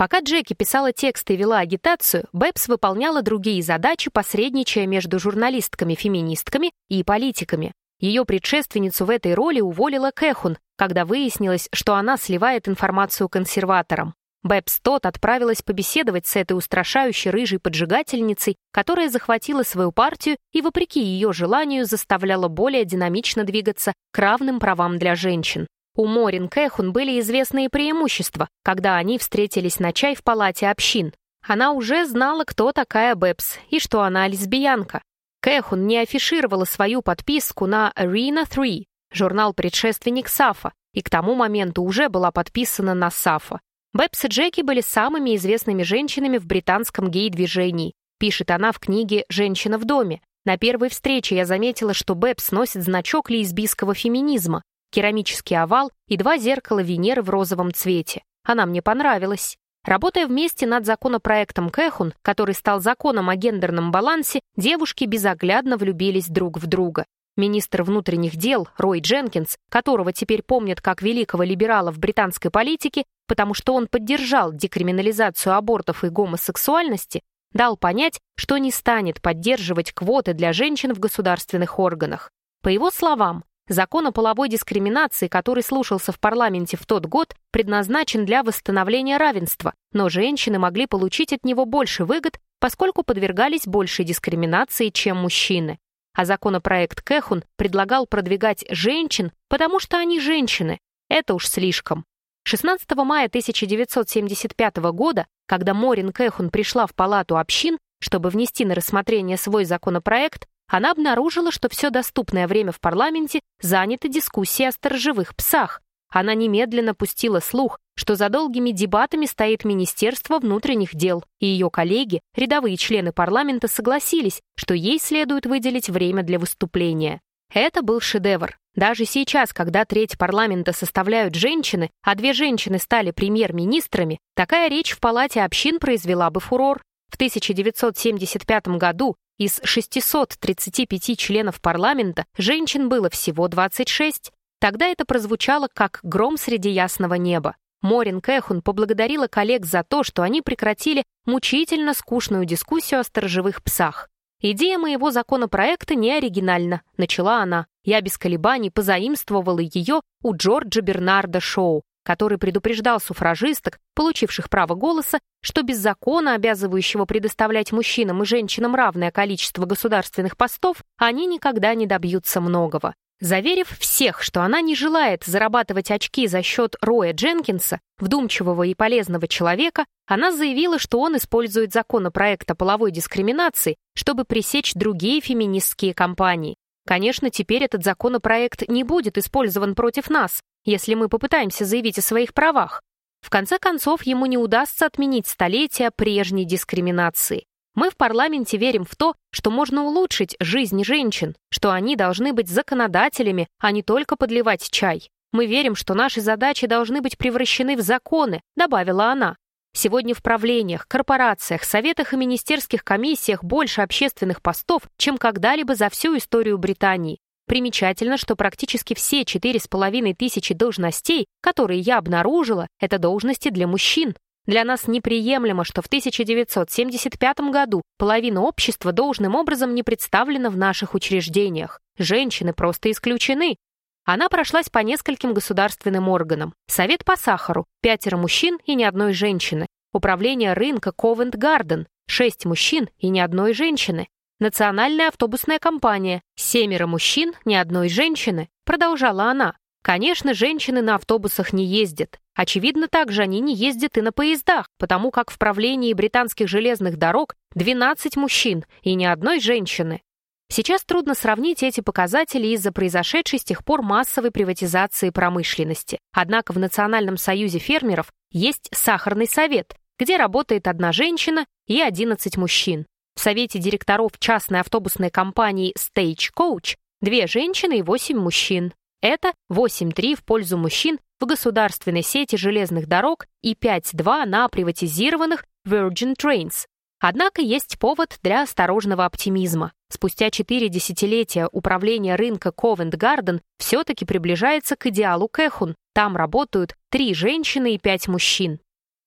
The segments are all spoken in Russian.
Пока Джеки писала тексты и вела агитацию, Бэбс выполняла другие задачи, посредничая между журналистками-феминистками и политиками. Ее предшественницу в этой роли уволила Кэхун, когда выяснилось, что она сливает информацию консерваторам. Бэбс Тот отправилась побеседовать с этой устрашающей рыжей поджигательницей, которая захватила свою партию и, вопреки ее желанию, заставляла более динамично двигаться к равным правам для женщин. У Морин Кэхун были известные преимущества, когда они встретились на чай в палате общин. Она уже знала, кто такая Бэбс и что она лесбиянка. Кэхун не афишировала свою подписку на Arena 3, журнал-предшественник Сафо, и к тому моменту уже была подписана на Сафо. Бэбс и Джеки были самыми известными женщинами в британском гей-движении, пишет она в книге «Женщина в доме». На первой встрече я заметила, что Бэбс носит значок лесбийского феминизма, керамический овал и два зеркала Венеры в розовом цвете. Она мне понравилась. Работая вместе над законопроектом Кэхун, который стал законом о гендерном балансе, девушки безоглядно влюбились друг в друга. Министр внутренних дел Рой Дженкинс, которого теперь помнят как великого либерала в британской политике, потому что он поддержал декриминализацию абортов и гомосексуальности, дал понять, что не станет поддерживать квоты для женщин в государственных органах. По его словам, закон о половой дискриминации, который слушался в парламенте в тот год, предназначен для восстановления равенства, но женщины могли получить от него больше выгод, поскольку подвергались большей дискриминации, чем мужчины. А законопроект Кэхун предлагал продвигать женщин, потому что они женщины. Это уж слишком. 16 мая 1975 года, когда Морин Кэхун пришла в палату общин, чтобы внести на рассмотрение свой законопроект, она обнаружила, что все доступное время в парламенте занято дискуссией о сторожевых псах. Она немедленно пустила слух, что за долгими дебатами стоит Министерство внутренних дел, и ее коллеги, рядовые члены парламента, согласились, что ей следует выделить время для выступления. Это был шедевр. Даже сейчас, когда треть парламента составляют женщины, а две женщины стали премьер-министрами, такая речь в Палате общин произвела бы фурор. В 1975 году из 635 членов парламента женщин было всего 26. Тогда это прозвучало как гром среди ясного неба. Морин Кэхун поблагодарила коллег за то, что они прекратили мучительно скучную дискуссию о сторожевых псах. «Идея моего законопроекта не оригинальна», — начала она. Я без колебаний позаимствовала ее у Джорджа Бернарда Шоу, который предупреждал суфражисток, получивших право голоса, что без закона, обязывающего предоставлять мужчинам и женщинам равное количество государственных постов, они никогда не добьются многого. Заверив всех, что она не желает зарабатывать очки за счет Роя Дженкинса, вдумчивого и полезного человека, она заявила, что он использует законопроект о половой дискриминации, чтобы пресечь другие феминистские кампании. Конечно, теперь этот законопроект не будет использован против нас, если мы попытаемся заявить о своих правах. В конце концов, ему не удастся отменить столетия прежней дискриминации. Мы в парламенте верим в то, что можно улучшить жизнь женщин, что они должны быть законодателями, а не только подливать чай. Мы верим, что наши задачи должны быть превращены в законы, добавила она. Сегодня в правлениях, корпорациях, советах и министерских комиссиях больше общественных постов, чем когда-либо за всю историю Британии. Примечательно, что практически все четыре с половиной тысячи должностей, которые я обнаружила, это должности для мужчин. Для нас неприемлемо, что в 1975 году половина общества должным образом не представлена в наших учреждениях. Женщины просто исключены. Она прошлась по нескольким государственным органам. Совет по сахару, пятеро мужчин и ни одной женщины. Управление рынка Covent Garden, шесть мужчин и ни одной женщины. Национальная автобусная компания, семеро мужчин, ни одной женщины. Продолжала она. Конечно, женщины на автобусах не ездят. Очевидно, также они не ездят и на поездах, потому как в правлении британских железных дорог 12 мужчин и ни одной женщины. Сейчас трудно сравнить эти показатели из-за произошедшей с тех пор массовой приватизации промышленности. Однако в Национальном союзе фермеров есть сахарный совет, где работает одна женщина и 11 мужчин. В совете директоров частной автобусной компании Stagecoach две женщины и 8 мужчин. Это 8-3 в пользу мужчин в государственной сети железных дорог и 5-2 на приватизированных Virgin Trains. Однако есть повод для осторожного оптимизма. Спустя четыре десятилетия управление рынка Covent Garden все-таки приближается к идеалу Кэхун. Там работают три женщины и пять мужчин.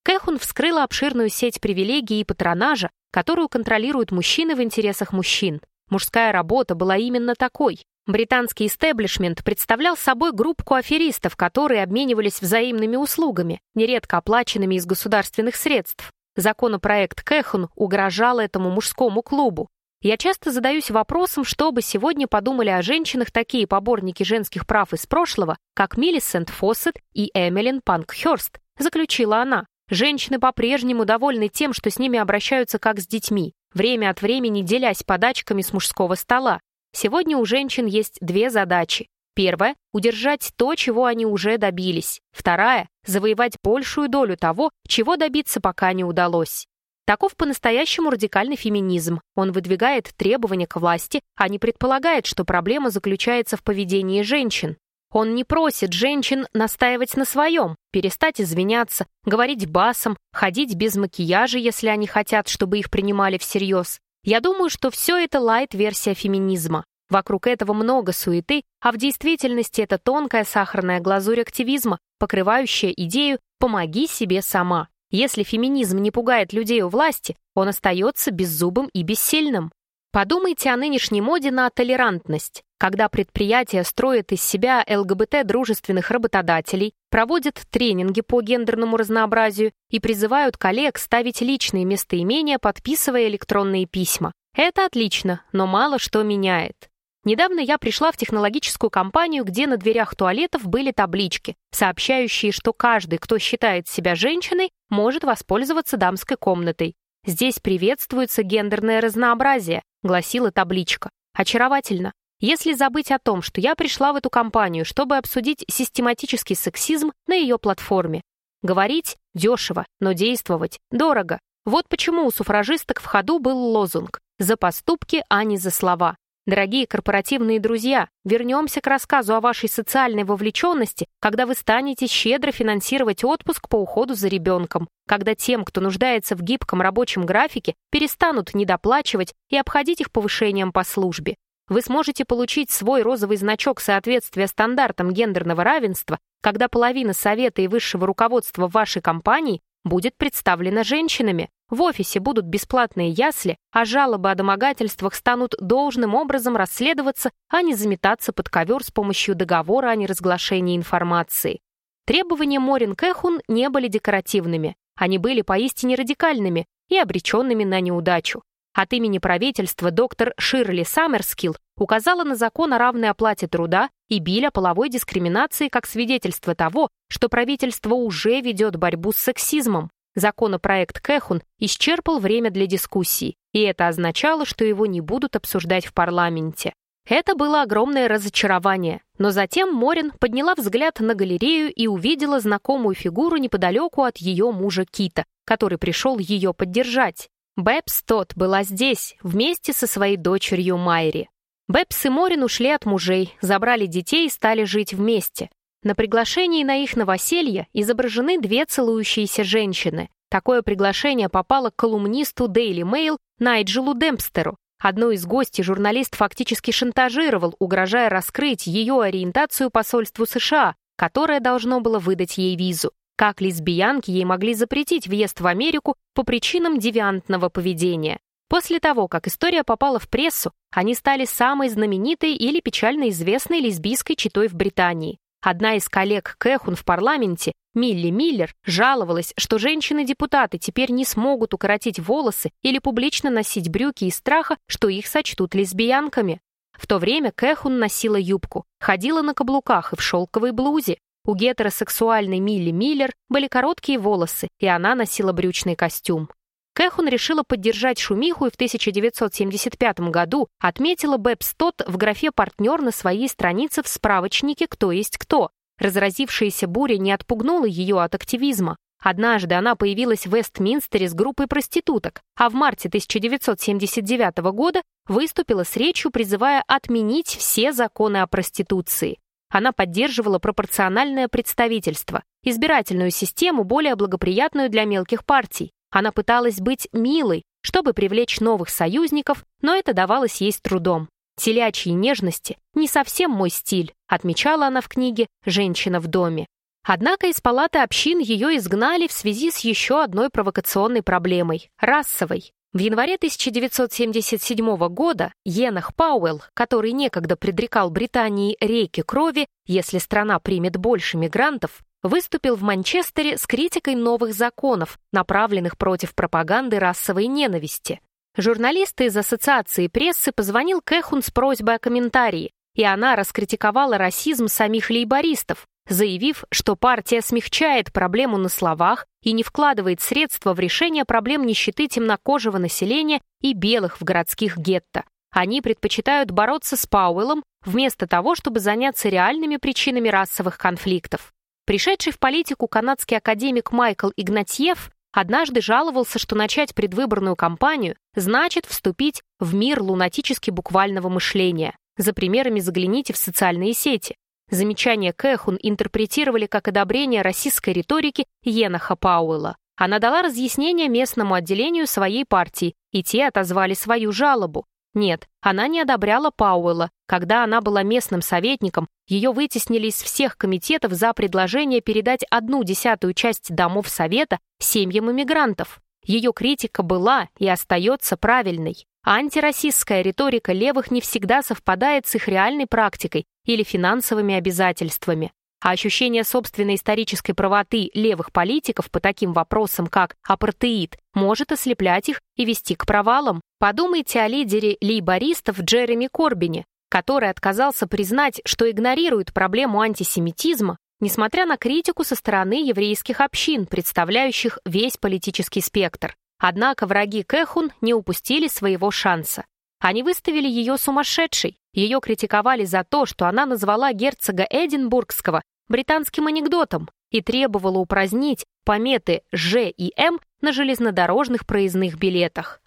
Кэхун вскрыла обширную сеть привилегий и патронажа, которую контролируют мужчины в интересах мужчин. Мужская работа была именно такой. Британский истеблишмент представлял собой группку аферистов, которые обменивались взаимными услугами, нередко оплаченными из государственных средств. Законопроект Кэхун угрожал этому мужскому клубу. Я часто задаюсь вопросом, что бы сегодня подумали о женщинах такие поборники женских прав из прошлого, как Миллисент Фоссет и Эмилин Панкхёрст, заключила она. Женщины по-прежнему довольны тем, что с ними обращаются как с детьми, время от времени делясь подачками с мужского стола. Сегодня у женщин есть две задачи. Первая — удержать то, чего они уже добились. Вторая — завоевать большую долю того, чего добиться пока не удалось. Таков по-настоящему радикальный феминизм. Он выдвигает требования к власти, а не предполагает, что проблема заключается в поведении женщин. Он не просит женщин настаивать на своем, перестать извиняться, говорить басом, ходить без макияжа, если они хотят, чтобы их принимали всерьез. Я думаю, что все это лайт-версия феминизма. Вокруг этого много суеты, а в действительности это тонкая сахарная глазурь активизма, покрывающая идею «помоги себе сама». Если феминизм не пугает людей у власти, он остается беззубым и бессильным. Подумайте о нынешней моде на толерантность, когда предприятия строят из себя ЛГБТ-дружественных работодателей, проводят тренинги по гендерному разнообразию и призывают коллег ставить личные местоимения, подписывая электронные письма. Это отлично, но мало что меняет. Недавно я пришла в технологическую компанию, где на дверях туалетов были таблички, сообщающие, что каждый, кто считает себя женщиной, может воспользоваться дамской комнатой. «Здесь приветствуется гендерное разнообразие», — гласила табличка. Очаровательно. Если забыть о том, что я пришла в эту компанию, чтобы обсудить систематический сексизм на ее платформе. Говорить дешево, но действовать дорого. Вот почему у суфражисток в ходу был лозунг «За поступки, а не за слова». Дорогие корпоративные друзья, вернемся к рассказу о вашей социальной вовлеченности, когда вы станете щедро финансировать отпуск по уходу за ребенком, когда тем, кто нуждается в гибком рабочем графике, перестанут недоплачивать и обходить их повышением по службе. Вы сможете получить свой розовый значок соответствия стандартам гендерного равенства, когда половина совета и высшего руководства вашей компании будет представлена женщинами. В офисе будут бесплатные ясли, а жалобы о домогательствах станут должным образом расследоваться, а не заметаться под ковер с помощью договора о неразглашении информации. Требования Морин Кэхун не были декоративными, они были поистине радикальными и обреченными на неудачу. От имени правительства доктор Ширли Саммерскилл указала на закон о равной оплате труда и биль о половой дискриминации как свидетельство того, что правительство уже ведет борьбу с сексизмом. Законопроект Кэхун исчерпал время для дискуссий, и это означало, что его не будут обсуждать в парламенте. Это было огромное разочарование, но затем Морин подняла взгляд на галерею и увидела знакомую фигуру неподалеку от ее мужа Кита, который пришел ее поддержать. Бэбс тот была здесь, вместе со своей дочерью Майри. Бэбс и Морин ушли от мужей, забрали детей и стали жить вместе. На приглашении на их новоселье изображены две целующиеся женщины. Такое приглашение попало к колумнисту Daily Mail Найджелу Демпстеру. Одну из гостей журналист фактически шантажировал, угрожая раскрыть ее ориентацию посольству США, которое должно было выдать ей визу. Как лесбиянки ей могли запретить въезд в Америку по причинам девиантного поведения. После того, как история попала в прессу, они стали самой знаменитой или печально известной лесбийской читой в Британии. Одна из коллег Кэхун в парламенте, Милли Миллер, жаловалась, что женщины-депутаты теперь не смогут укоротить волосы или публично носить брюки из страха, что их сочтут лесбиянками. В то время Кэхун носила юбку, ходила на каблуках и в шелковой блузе. У гетеросексуальной Милли Миллер были короткие волосы, и она носила брючный костюм. Кэхун решила поддержать шумиху и в 1975 году отметила Бэбс Тот в графе «Партнер» на своей странице в справочнике «Кто есть кто». Разразившаяся буря не отпугнула ее от активизма. Однажды она появилась в Вестминстере с группой проституток, а в марте 1979 года выступила с речью, призывая отменить все законы о проституции. Она поддерживала пропорциональное представительство, избирательную систему, более благоприятную для мелких партий, она пыталась быть милой, чтобы привлечь новых союзников, но это давалось ей с трудом. Телячьи нежности — не совсем мой стиль, отмечала она в книге «Женщина в доме». Однако из палаты общин ее изгнали в связи с еще одной провокационной проблемой – расовой. В январе 1977 года Енах Пауэлл, который некогда предрекал Британии реки крови, если страна примет больше мигрантов, выступил в Манчестере с критикой новых законов, направленных против пропаганды расовой ненависти. Журналист из Ассоциации прессы позвонил Кэхун с просьбой о комментарии, и она раскритиковала расизм самих лейбористов, заявив, что партия смягчает проблему на словах и не вкладывает средства в решение проблем нищеты темнокожего населения и белых в городских гетто. Они предпочитают бороться с Пауэллом вместо того, чтобы заняться реальными причинами расовых конфликтов. Пришедший в политику канадский академик Майкл Игнатьев однажды жаловался, что начать предвыборную кампанию значит вступить в мир лунатически буквального мышления. За примерами загляните в социальные сети. Замечание Кэхун интерпретировали как одобрение российской риторики Енаха Пауэлла. Она дала разъяснение местному отделению своей партии, и те отозвали свою жалобу. Нет, она не одобряла Пауэлла. Когда она была местным советником, ее вытеснили из всех комитетов за предложение передать одну десятую часть домов совета семьям иммигрантов. Ее критика была и остается правильной. Антироссийская риторика левых не всегда совпадает с их реальной практикой или финансовыми обязательствами. А ощущение собственной исторической правоты левых политиков по таким вопросам, как апартеид, может ослеплять их и вести к провалам. Подумайте о лидере лейбористов Джереми Корбине, который отказался признать, что игнорирует проблему антисемитизма, несмотря на критику со стороны еврейских общин, представляющих весь политический спектр. Однако враги Кэхун не упустили своего шанса. Они выставили ее сумасшедшей, ее критиковали за то, что она назвала герцога Эдинбургского британским анекдотом и требовала упразднить пометы «Ж» и «М» на железнодорожных проездных билетах.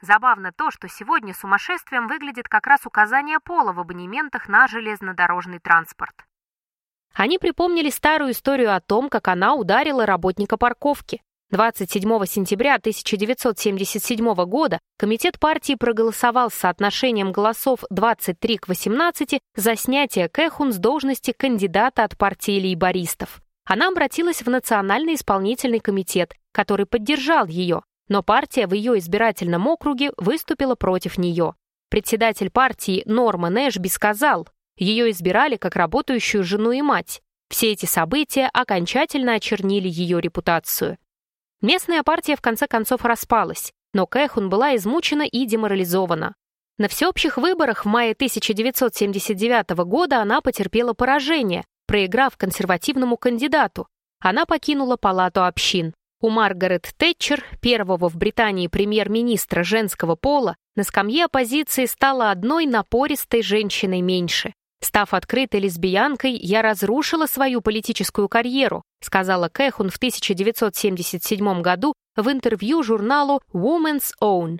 Забавно то, что сегодня сумасшествием выглядит как раз указание пола в абонементах на железнодорожный транспорт. Они припомнили старую историю о том, как она ударила работника парковки. 27 сентября 1977 года Комитет партии проголосовал с соотношением голосов 23 к 18 за снятие Кэхун с должности кандидата от партии лейбористов. Она обратилась в Национальный исполнительный комитет, который поддержал ее, но партия в ее избирательном округе выступила против нее. Председатель партии Норман Эшби сказал, ее избирали как работающую жену и мать. Все эти события окончательно очернили ее репутацию. Местная партия в конце концов распалась, но Кэхун была измучена и деморализована. На всеобщих выборах в мае 1979 года она потерпела поражение, проиграв консервативному кандидату. Она покинула палату общин. У Маргарет Тэтчер, первого в Британии премьер-министра женского пола, на скамье оппозиции стала одной напористой женщиной меньше. Став открытой лесбиянкой, я разрушила свою политическую карьеру, сказала Кэхун в 1977 году в интервью журналу Woman's Own.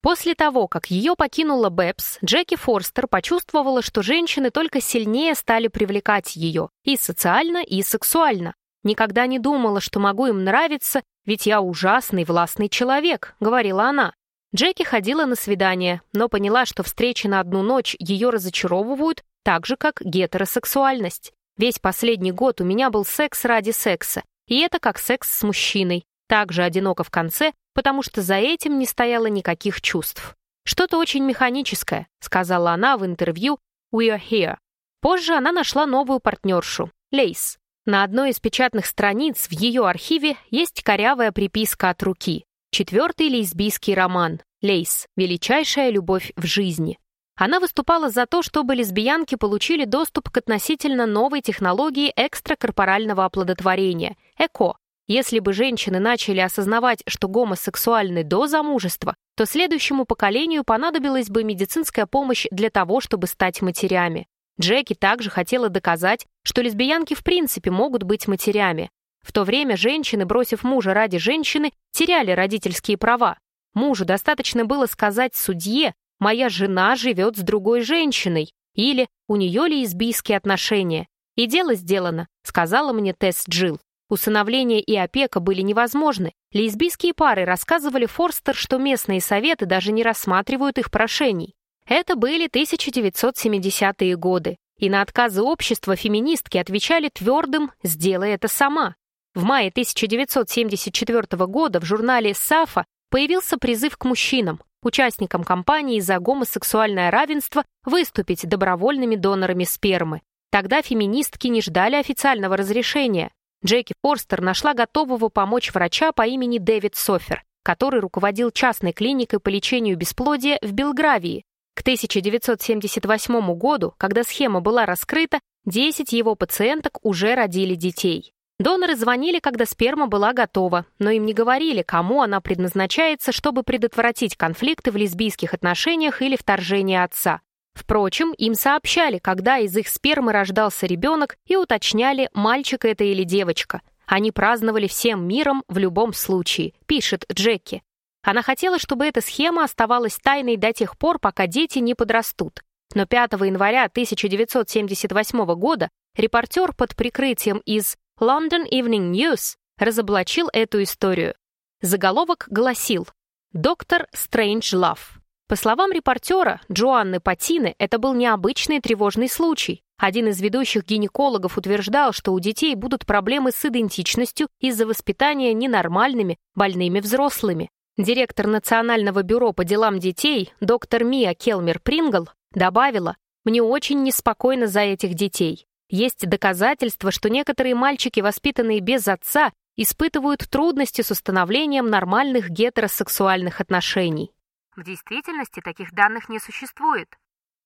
После того, как ее покинула Бэбс, Джеки Форстер почувствовала, что женщины только сильнее стали привлекать ее и социально, и сексуально. «Никогда не думала, что могу им нравиться, ведь я ужасный властный человек», — говорила она. Джеки ходила на свидание, но поняла, что встречи на одну ночь ее разочаровывают так же, как гетеросексуальность. Весь последний год у меня был секс ради секса, и это как секс с мужчиной. Также одиноко в конце, потому что за этим не стояло никаких чувств. «Что-то очень механическое», — сказала она в интервью «We are here». Позже она нашла новую партнершу — Лейс. На одной из печатных страниц в ее архиве есть корявая приписка от руки. Четвертый лесбийский роман «Лейс. Величайшая любовь в жизни». Она выступала за то, чтобы лесбиянки получили доступ к относительно новой технологии экстракорпорального оплодотворения – ЭКО. Если бы женщины начали осознавать, что гомосексуальны до замужества, то следующему поколению понадобилась бы медицинская помощь для того, чтобы стать матерями. Джеки также хотела доказать, что лесбиянки в принципе могут быть матерями. В то время женщины, бросив мужа ради женщины, теряли родительские права. Мужу достаточно было сказать судье, «Моя жена живет с другой женщиной» или «У нее лесбийские отношения». «И дело сделано», — сказала мне Тесс Джилл. Усыновление и опека были невозможны. Лесбийские пары рассказывали Форстер, что местные советы даже не рассматривают их прошений. Это были 1970-е годы. И на отказы общества феминистки отвечали твердым «сделай это сама». В мае 1974 года в журнале «Сафа» появился призыв к мужчинам, участникам кампании за гомосексуальное равенство, выступить добровольными донорами спермы. Тогда феминистки не ждали официального разрешения. Джеки Форстер нашла готового помочь врача по имени Дэвид Софер, который руководил частной клиникой по лечению бесплодия в Белгравии. К 1978 году, когда схема была раскрыта, 10 его пациенток уже родили детей. Доноры звонили, когда сперма была готова, но им не говорили, кому она предназначается, чтобы предотвратить конфликты в лесбийских отношениях или вторжение отца. Впрочем, им сообщали, когда из их спермы рождался ребенок и уточняли, мальчик это или девочка. Они праздновали всем миром в любом случае, пишет Джеки. Она хотела, чтобы эта схема оставалась тайной до тех пор, пока дети не подрастут. Но 5 января 1978 года репортер под прикрытием из London Evening News разоблачил эту историю. Заголовок гласил «Доктор Стрэндж Лав». По словам репортера Джоанны Патины, это был необычный тревожный случай. Один из ведущих гинекологов утверждал, что у детей будут проблемы с идентичностью из-за воспитания ненормальными, больными взрослыми. Директор Национального бюро по делам детей, доктор Мия Келмер Прингл, добавила, «Мне очень неспокойно за этих детей. Есть доказательства, что некоторые мальчики, воспитанные без отца, испытывают трудности с установлением нормальных гетеросексуальных отношений. В действительности таких данных не существует.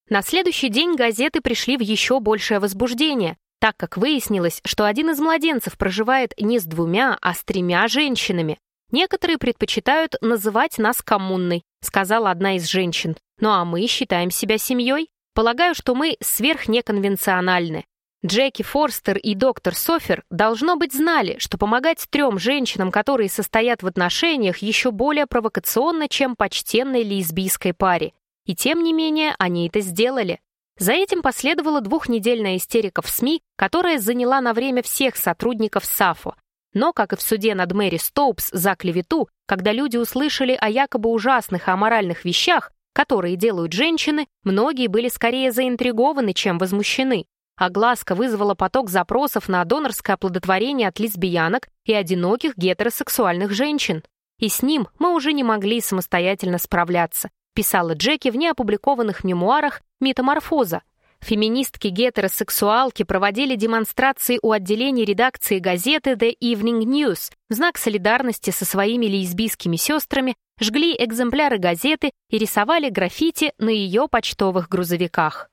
На следующий день газеты пришли в еще большее возбуждение, так как выяснилось, что один из младенцев проживает не с двумя, а с тремя женщинами. Некоторые предпочитают называть нас коммунной, сказала одна из женщин. Ну а мы считаем себя семьей. Полагаю, что мы сверхнеконвенциональны. Джеки Форстер и доктор Софер, должно быть, знали, что помогать трем женщинам, которые состоят в отношениях, еще более провокационно, чем почтенной лесбийской паре. И тем не менее, они это сделали. За этим последовала двухнедельная истерика в СМИ, которая заняла на время всех сотрудников САФО. Но, как и в суде над Мэри Стоупс за клевету, когда люди услышали о якобы ужасных и аморальных вещах, которые делают женщины, многие были скорее заинтригованы, чем возмущены. Огласка вызвала поток запросов на донорское оплодотворение от лесбиянок и одиноких гетеросексуальных женщин. И с ним мы уже не могли самостоятельно справляться, писала Джеки в неопубликованных мемуарах «Метаморфоза». Феминистки-гетеросексуалки проводили демонстрации у отделений редакции газеты The Evening News в знак солидарности со своими лесбийскими сестрами, жгли экземпляры газеты и рисовали граффити на ее почтовых грузовиках.